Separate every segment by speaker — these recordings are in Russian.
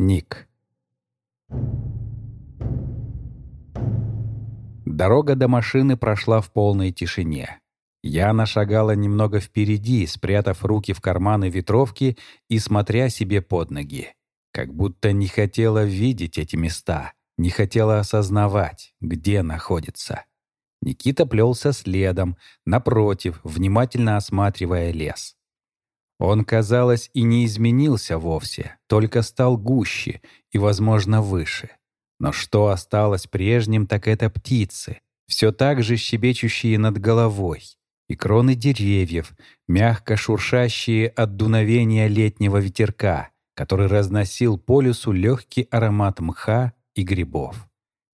Speaker 1: Ник. Дорога до машины прошла в полной тишине. Яна шагала немного впереди, спрятав руки в карманы ветровки и смотря себе под ноги. Как будто не хотела видеть эти места, не хотела осознавать, где находится. Никита плелся следом, напротив, внимательно осматривая лес. Он, казалось, и не изменился вовсе, только стал гуще и, возможно, выше. Но что осталось прежним, так это птицы, все так же щебечущие над головой, и кроны деревьев, мягко шуршащие от дуновения летнего ветерка, который разносил по лесу легкий аромат мха и грибов.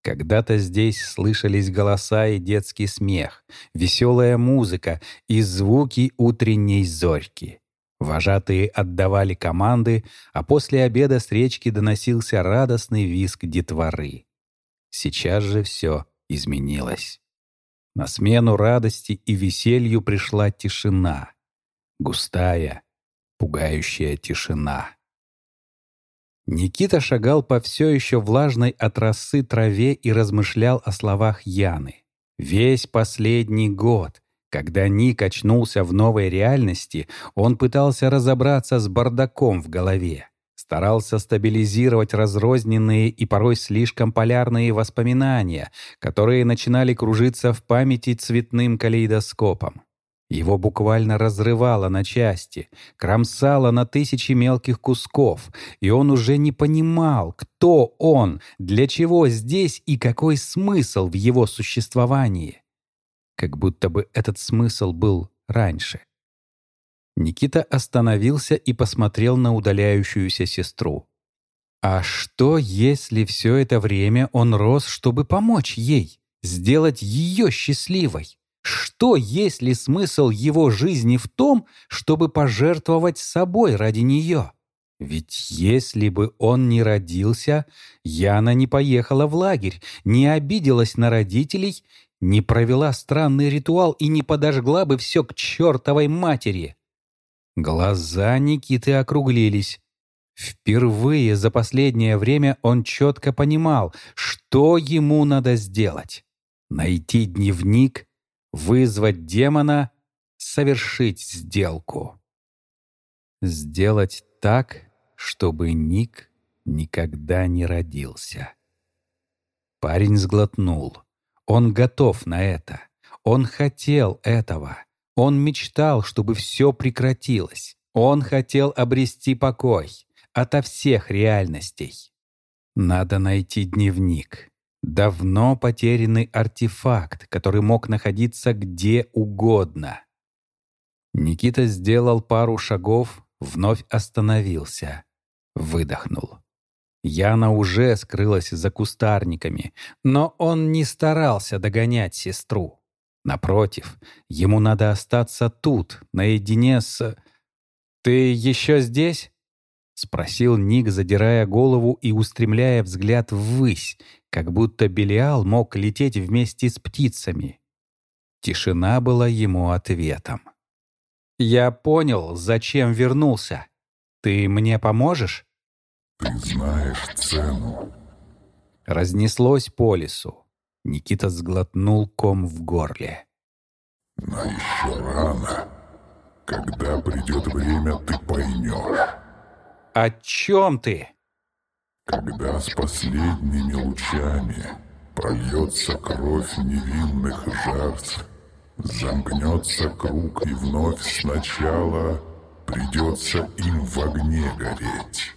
Speaker 1: Когда-то здесь слышались голоса и детский смех, веселая музыка и звуки утренней зорьки. Вожатые отдавали команды, а после обеда с речки доносился радостный визг детворы. Сейчас же все изменилось. На смену радости и веселью пришла тишина. Густая, пугающая тишина. Никита шагал по все еще влажной от росы траве и размышлял о словах Яны. Весь последний год, когда Ник очнулся в новой реальности, он пытался разобраться с бардаком в голове. Старался стабилизировать разрозненные и порой слишком полярные воспоминания, которые начинали кружиться в памяти цветным калейдоскопом. Его буквально разрывало на части, кромсало на тысячи мелких кусков, и он уже не понимал, кто он, для чего здесь и какой смысл в его существовании. Как будто бы этот смысл был раньше. Никита остановился и посмотрел на удаляющуюся сестру. А что, если все это время он рос, чтобы помочь ей, сделать ее счастливой? Что, если смысл его жизни в том, чтобы пожертвовать собой ради нее? Ведь если бы он не родился, Яна не поехала в лагерь, не обиделась на родителей, не провела странный ритуал и не подожгла бы все к чертовой матери. Глаза Никиты округлились. Впервые за последнее время он четко понимал, что ему надо сделать. Найти дневник вызвать демона, совершить сделку. Сделать так, чтобы Ник никогда не родился. Парень сглотнул. Он готов на это. Он хотел этого. Он мечтал, чтобы все прекратилось. Он хотел обрести покой ото всех реальностей. Надо найти дневник. Давно потерянный артефакт, который мог находиться где угодно. Никита сделал пару шагов, вновь остановился, выдохнул. Яна уже скрылась за кустарниками, но он не старался догонять сестру. Напротив, ему надо остаться тут, наедине с... «Ты еще здесь?» — спросил Ник, задирая голову и устремляя взгляд ввысь, как будто Белиал мог лететь вместе с птицами. Тишина была ему ответом. «Я понял, зачем вернулся. Ты мне поможешь?»
Speaker 2: «Ты знаешь цену».
Speaker 1: Разнеслось по лесу. Никита сглотнул ком в горле.
Speaker 2: «Но еще рано. Когда придет время, ты поймешь».
Speaker 1: «О чем ты?»
Speaker 2: Когда с последними лучами прольется кровь невинных жертв, замкнется круг и вновь сначала придется им в огне гореть.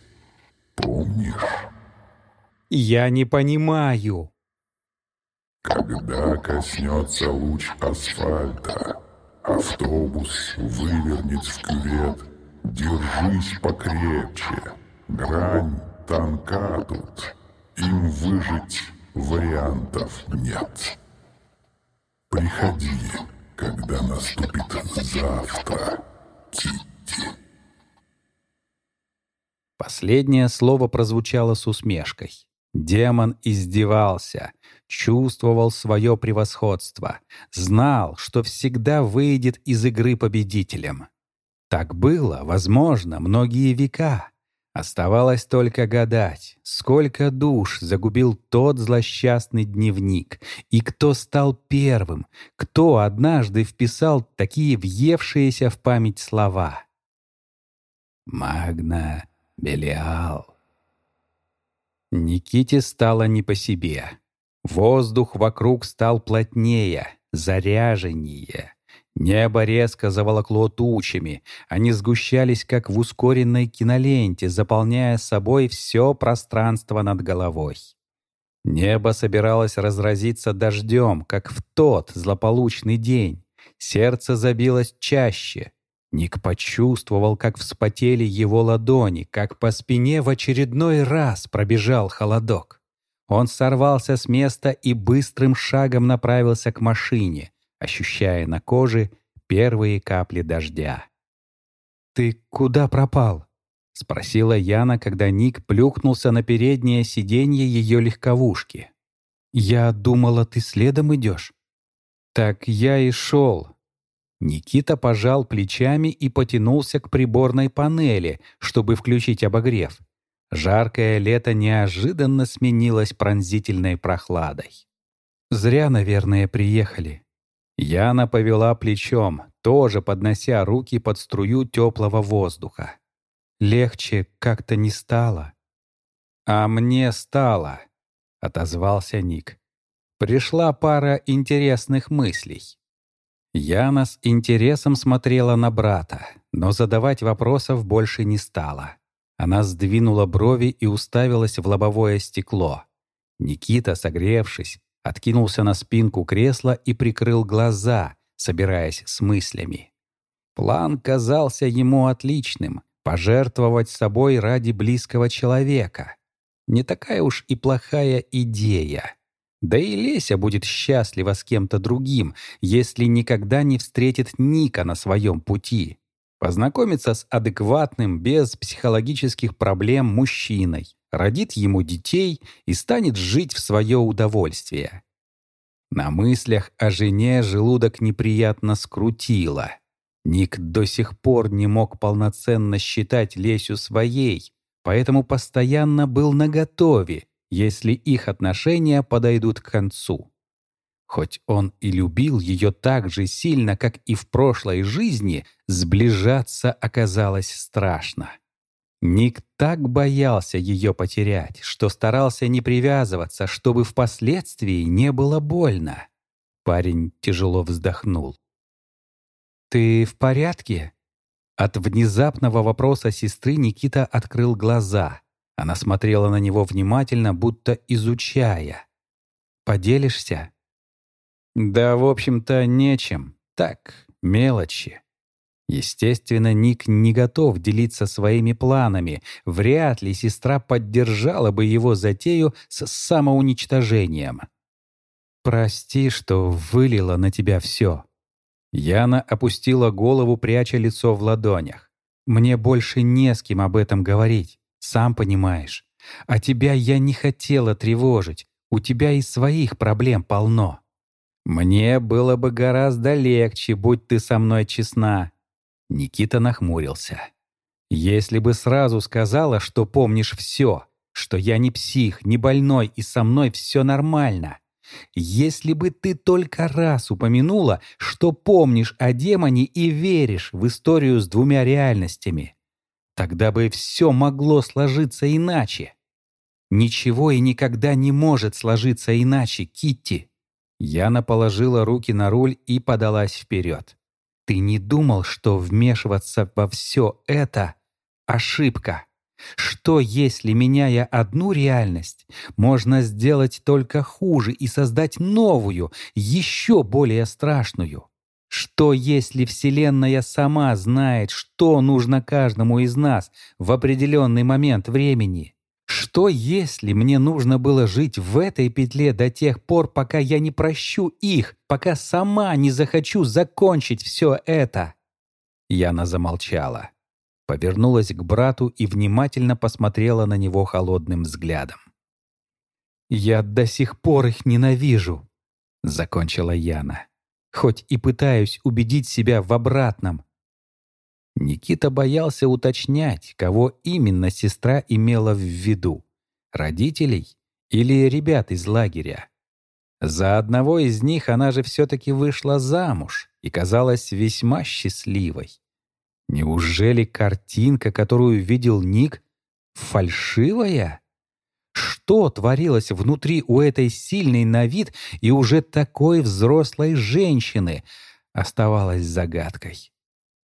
Speaker 2: Помнишь?
Speaker 1: Я не понимаю.
Speaker 2: Когда коснется луч асфальта, автобус вывернет в кювет, держись покрепче, грань Танка тут. Им выжить вариантов нет. Приходи, когда наступит завтра, Китти.
Speaker 1: Последнее слово прозвучало с усмешкой. Демон издевался, чувствовал свое превосходство, знал, что всегда выйдет из игры победителем. Так было, возможно, многие века. Оставалось только гадать, сколько душ загубил тот злосчастный дневник, и кто стал первым, кто однажды вписал такие въевшиеся в память слова. «Магна Белиал». Никите стало не по себе. Воздух вокруг стал плотнее, заряженнее. Небо резко заволокло тучами. Они сгущались, как в ускоренной киноленте, заполняя собой все пространство над головой. Небо собиралось разразиться дождем, как в тот злополучный день. Сердце забилось чаще. Ник почувствовал, как вспотели его ладони, как по спине в очередной раз пробежал холодок. Он сорвался с места и быстрым шагом направился к машине — ощущая на коже первые капли дождя. «Ты куда пропал?» — спросила Яна, когда Ник плюхнулся на переднее сиденье ее легковушки. «Я думала, ты следом идешь». «Так я и шел». Никита пожал плечами и потянулся к приборной панели, чтобы включить обогрев. Жаркое лето неожиданно сменилось пронзительной прохладой. «Зря, наверное, приехали», Яна повела плечом, тоже поднося руки под струю теплого воздуха. Легче как-то не стало. «А мне стало», — отозвался Ник. Пришла пара интересных мыслей. Яна с интересом смотрела на брата, но задавать вопросов больше не стала. Она сдвинула брови и уставилась в лобовое стекло. Никита, согревшись, откинулся на спинку кресла и прикрыл глаза, собираясь с мыслями. План казался ему отличным — пожертвовать собой ради близкого человека. Не такая уж и плохая идея. Да и Леся будет счастлива с кем-то другим, если никогда не встретит Ника на своем пути. Познакомиться с адекватным, без психологических проблем мужчиной, родит ему детей и станет жить в свое удовольствие. На мыслях о жене желудок неприятно скрутило. Ник до сих пор не мог полноценно считать Лесю своей, поэтому постоянно был наготове, если их отношения подойдут к концу. Хоть он и любил ее так же сильно, как и в прошлой жизни, сближаться оказалось страшно. Ник так боялся ее потерять, что старался не привязываться, чтобы впоследствии не было больно. Парень тяжело вздохнул. «Ты в порядке?» От внезапного вопроса сестры Никита открыл глаза. Она смотрела на него внимательно, будто изучая. «Поделишься?» «Да, в общем-то, нечем. Так, мелочи». Естественно, Ник не готов делиться своими планами. Вряд ли сестра поддержала бы его затею с самоуничтожением. «Прости, что вылила на тебя все». Яна опустила голову, пряча лицо в ладонях. «Мне больше не с кем об этом говорить, сам понимаешь. А тебя я не хотела тревожить, у тебя и своих проблем полно». «Мне было бы гораздо легче, будь ты со мной честна», Никита нахмурился. «Если бы сразу сказала, что помнишь все, что я не псих, не больной и со мной все нормально. Если бы ты только раз упомянула, что помнишь о демоне и веришь в историю с двумя реальностями, тогда бы все могло сложиться иначе. Ничего и никогда не может сложиться иначе, Китти». Яна положила руки на руль и подалась вперед. Ты не думал, что вмешиваться во все это — ошибка? Что, если, меняя одну реальность, можно сделать только хуже и создать новую, еще более страшную? Что, если Вселенная сама знает, что нужно каждому из нас в определенный момент времени? Что, если мне нужно было жить в этой петле до тех пор, пока я не прощу их, пока сама не захочу закончить все это?» Яна замолчала, повернулась к брату и внимательно посмотрела на него холодным взглядом. «Я до сих пор их ненавижу», — закончила Яна. «Хоть и пытаюсь убедить себя в обратном». Никита боялся уточнять, кого именно сестра имела в виду — родителей или ребят из лагеря. За одного из них она же все-таки вышла замуж и казалась весьма счастливой. Неужели картинка, которую видел Ник, фальшивая? Что творилось внутри у этой сильной на вид и уже такой взрослой женщины, оставалось загадкой.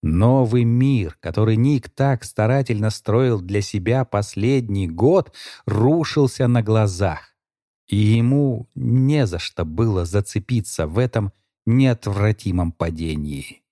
Speaker 1: Новый мир, который Ник так старательно строил для себя последний год, рушился на глазах. И ему не за что было зацепиться в этом неотвратимом падении.